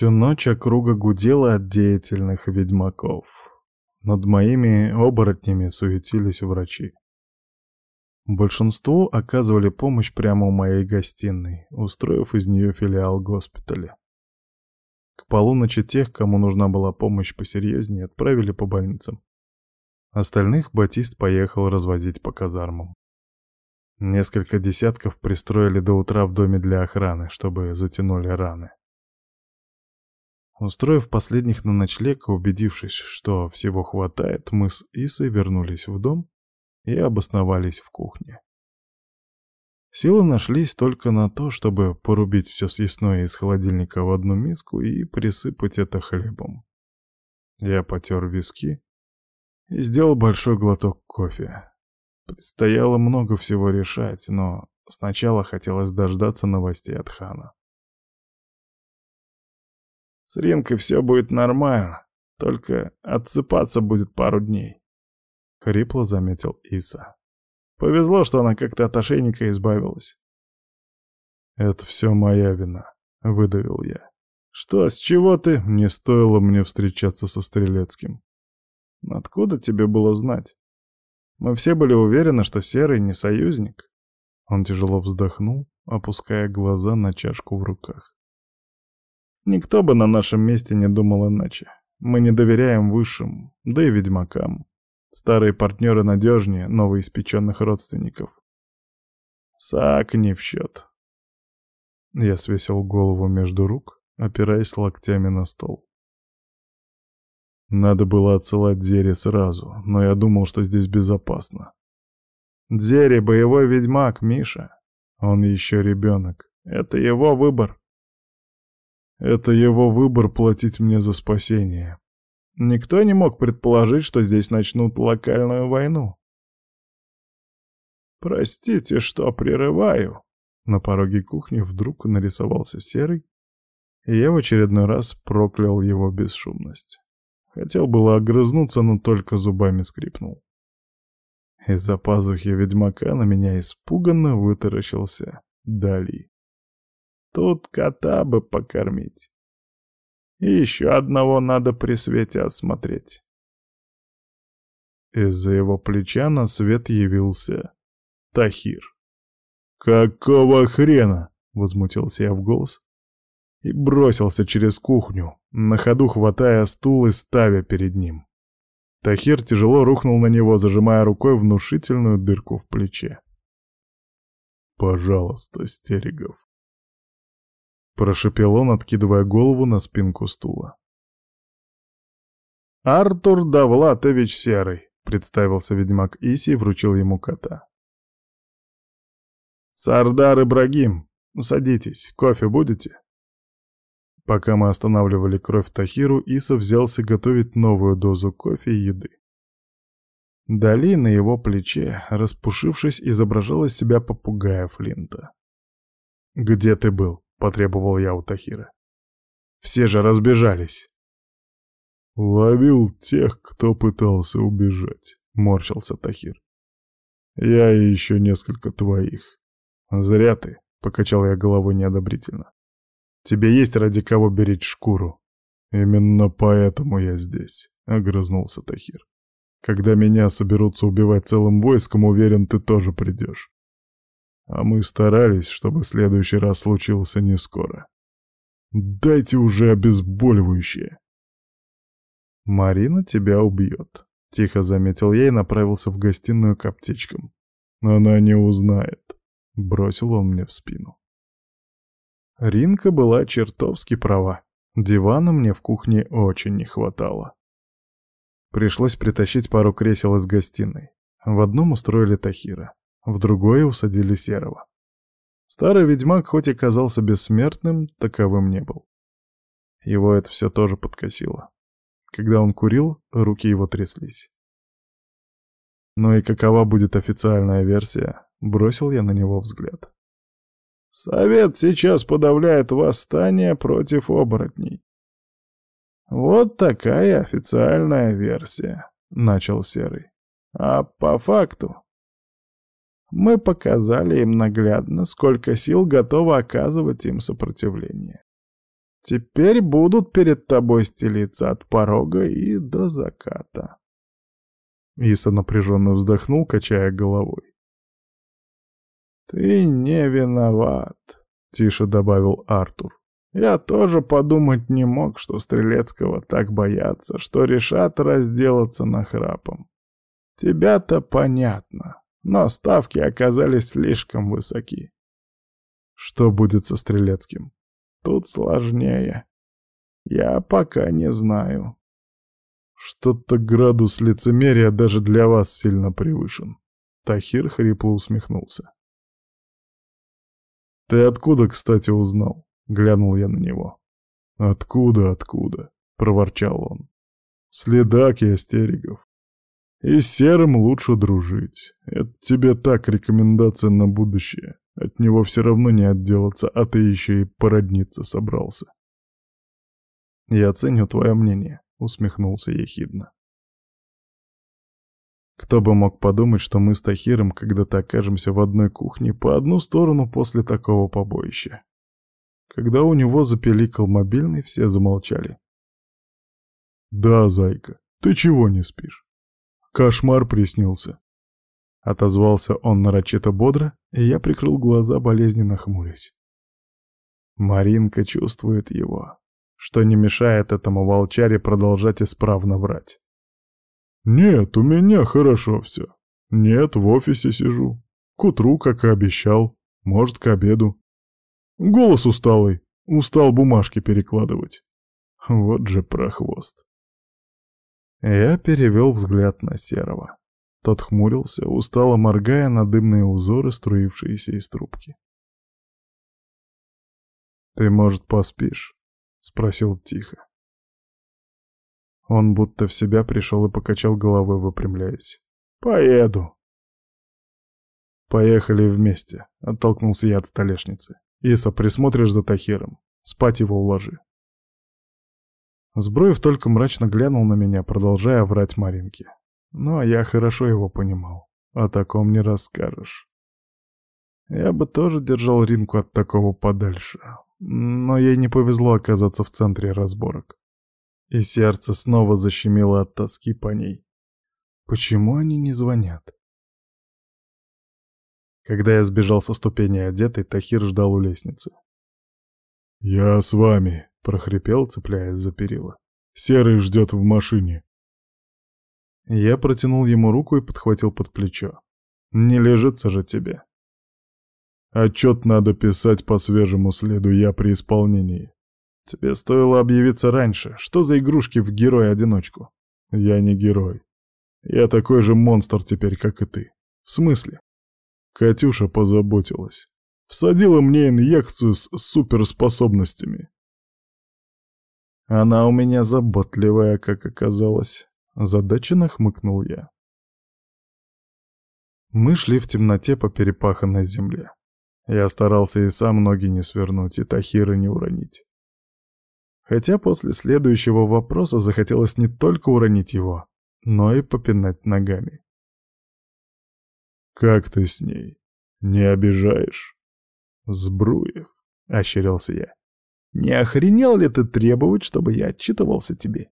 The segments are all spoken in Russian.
Всю ночь округа гудела от деятельных ведьмаков. Над моими оборотнями суетились врачи. Большинству оказывали помощь прямо у моей гостиной, устроив из нее филиал госпиталя. К полуночи тех, кому нужна была помощь посерьезнее, отправили по больницам. Остальных Батист поехал развозить по казармам. Несколько десятков пристроили до утра в доме для охраны, чтобы затянули раны. Устроив последних на ночлег убедившись, что всего хватает, мы с Исой вернулись в дом и обосновались в кухне. Силы нашлись только на то, чтобы порубить все съестное из холодильника в одну миску и присыпать это хлебом. Я потер виски и сделал большой глоток кофе. Предстояло много всего решать, но сначала хотелось дождаться новостей от Хана. С Ринкой все будет нормально, только отсыпаться будет пару дней. Хрипло заметил Иса. Повезло, что она как-то от ошейника избавилась. «Это все моя вина», — выдавил я. «Что, с чего ты?» «Не стоило мне встречаться со Стрелецким». Откуда тебе было знать? Мы все были уверены, что Серый не союзник. Он тяжело вздохнул, опуская глаза на чашку в руках. Никто бы на нашем месте не думал иначе. Мы не доверяем высшим, да и ведьмакам. Старые партнеры надежнее новоиспеченных родственников. Сак не в счет. Я свесил голову между рук, опираясь локтями на стол. Надо было отсылать Дзере сразу, но я думал, что здесь безопасно. Дзере — боевой ведьмак, Миша. Он еще ребенок. Это его выбор. Это его выбор платить мне за спасение. Никто не мог предположить, что здесь начнут локальную войну. Простите, что прерываю. На пороге кухни вдруг нарисовался Серый, и я в очередной раз проклял его бесшумность. Хотел было огрызнуться, но только зубами скрипнул. Из-за пазухи ведьмака на меня испуганно вытаращился Дали. Тут кота бы покормить. И еще одного надо при свете осмотреть. Из-за его плеча на свет явился Тахир. «Какого хрена?» — возмутился я в голос и бросился через кухню, на ходу хватая стул и ставя перед ним. Тахир тяжело рухнул на него, зажимая рукой внушительную дырку в плече. «Пожалуйста, Стерегов». Прошепел он, откидывая голову на спинку стула. «Артур Давлатович Серый», — представился ведьмак Иси и вручил ему кота. «Сардар Ибрагим, садитесь, кофе будете?» Пока мы останавливали кровь Тахиру, Иса взялся готовить новую дозу кофе и еды. Дали на его плече, распушившись, изображала себя попугая Флинта. «Где ты был?» — потребовал я у Тахира. «Все же разбежались». «Ловил тех, кто пытался убежать», — морщился Тахир. «Я и еще несколько твоих». «Зря ты», — покачал я головой неодобрительно. Тебе есть ради кого беречь шкуру. Именно поэтому я здесь, — огрызнулся Тахир. Когда меня соберутся убивать целым войском, уверен, ты тоже придешь. А мы старались, чтобы следующий раз случился не скоро. Дайте уже обезболивающее. Марина тебя убьет, — тихо заметил я и направился в гостиную к аптечкам. Она не узнает, — бросил он мне в спину. Ринка была чертовски права. Дивана мне в кухне очень не хватало. Пришлось притащить пару кресел из гостиной. В одном устроили Тахира, в другое усадили Серого. Старый ведьмак хоть и казался бессмертным, таковым не был. Его это все тоже подкосило. Когда он курил, руки его тряслись. Ну и какова будет официальная версия, бросил я на него взгляд. Совет сейчас подавляет восстание против оборотней. Вот такая официальная версия, начал Серый. А по факту мы показали им наглядно, сколько сил готово оказывать им сопротивление. Теперь будут перед тобой стелиться от порога и до заката. Иса напряженно вздохнул, качая головой. «Ты не виноват», — тише добавил Артур. «Я тоже подумать не мог, что Стрелецкого так боятся, что решат разделаться нахрапом. Тебя-то понятно, но ставки оказались слишком высоки». «Что будет со Стрелецким?» «Тут сложнее. Я пока не знаю». «Что-то градус лицемерия даже для вас сильно превышен». Тахир хрипло усмехнулся. «Ты откуда, кстати, узнал?» — глянул я на него. «Откуда, откуда?» — проворчал он. «Следак я, Стерегов. И с Серым лучше дружить. Это тебе так рекомендация на будущее. От него все равно не отделаться, а ты еще и породниться собрался». «Я ценю твое мнение», — усмехнулся ехидно. Кто бы мог подумать, что мы с Тахиром когда-то окажемся в одной кухне по одну сторону после такого побоища. Когда у него запеликал мобильный, все замолчали. «Да, зайка, ты чего не спишь? Кошмар приснился». Отозвался он нарочито бодро, и я прикрыл глаза, болезненно хмурясь. Маринка чувствует его, что не мешает этому волчаре продолжать исправно врать. «Нет, у меня хорошо все. Нет, в офисе сижу. К утру, как и обещал. Может, к обеду. Голос усталый. Устал бумажки перекладывать. Вот же прохвост». Я перевел взгляд на Серого. Тот хмурился, устало моргая на дымные узоры, струившиеся из трубки. «Ты, может, поспишь?» — спросил тихо. Он будто в себя пришел и покачал головой, выпрямляясь. «Поеду». «Поехали вместе», — оттолкнулся я от столешницы. «Иса, присмотришь за Тахиром. Спать его уложи». Сброев только мрачно глянул на меня, продолжая врать Маринке. Ну, а я хорошо его понимал. О таком не расскажешь. Я бы тоже держал Ринку от такого подальше. Но ей не повезло оказаться в центре разборок. И сердце снова защемило от тоски по ней. Почему они не звонят? Когда я сбежал со ступени одетый, Тахир ждал у лестницы. «Я с вами», — прохрипел, цепляясь за перила. «Серый ждет в машине». Я протянул ему руку и подхватил под плечо. «Не лежится же тебе». «Отчет надо писать по свежему следу, я при исполнении. Тебе стоило объявиться раньше. Что за игрушки в герой-одиночку? Я не герой. Я такой же монстр теперь, как и ты. В смысле? Катюша позаботилась. Всадила мне инъекцию с суперспособностями. Она у меня заботливая, как оказалось. Задаченно хмыкнул я. Мы шли в темноте по перепаханной земле. Я старался и сам ноги не свернуть, и Тахира не уронить. Хотя после следующего вопроса захотелось не только уронить его, но и попинать ногами. «Как ты с ней? Не обижаешь?» «Сбруев», — ощерился я. «Не охренел ли ты требовать, чтобы я отчитывался тебе?»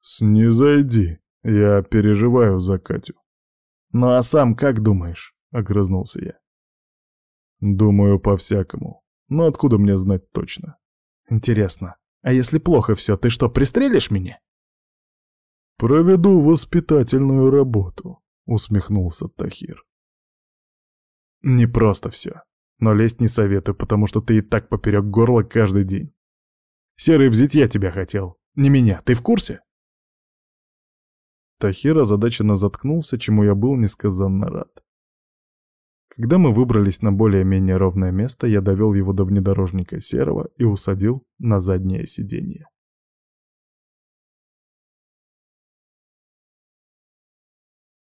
«Снизойди, я переживаю за Катю». «Ну а сам как думаешь?» — огрызнулся я. «Думаю по-всякому. Но откуда мне знать точно?» Интересно, а если плохо все, ты что, пристрелишь меня? Проведу воспитательную работу, усмехнулся Тахир. Не просто все. Но лезть не советую, потому что ты и так поперек горла каждый день. Серый взять я тебя хотел, не меня, ты в курсе? Тахир озадаченно заткнулся, чему я был несказанно рад. Когда мы выбрались на более-менее ровное место, я довел его до внедорожника серого и усадил на заднее сиденье.